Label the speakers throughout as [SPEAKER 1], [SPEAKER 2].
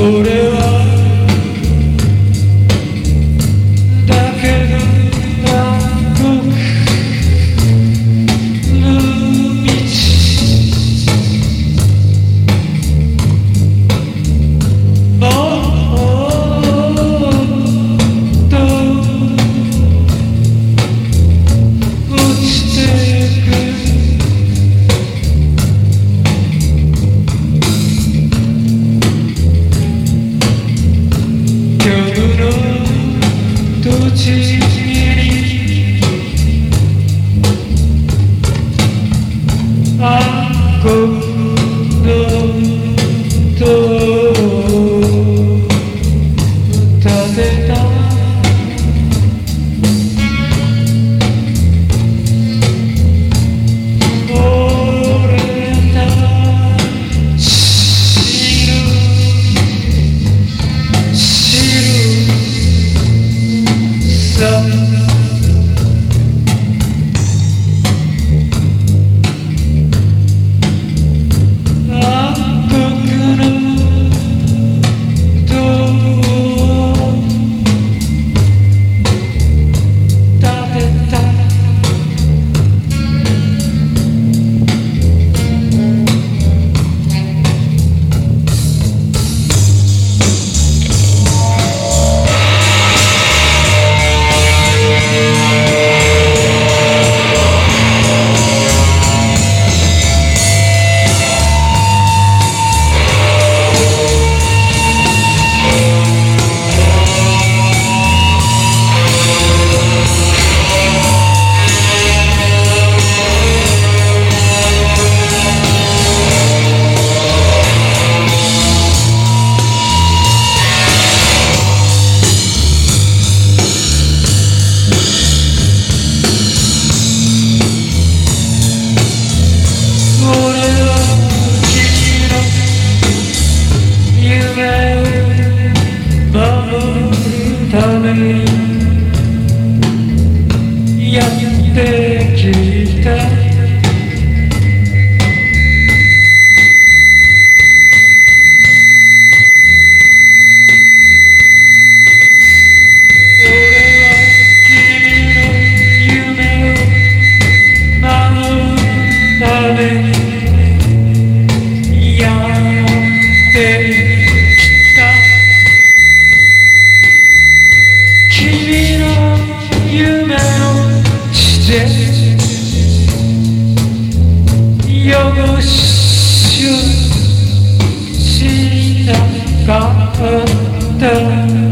[SPEAKER 1] olvidar. Doctor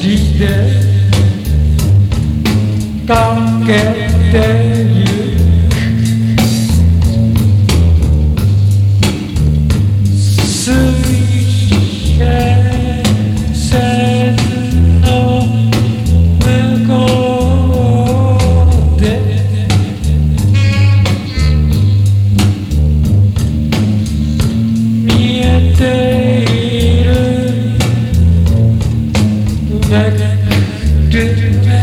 [SPEAKER 1] してかけている Dönme, dönme,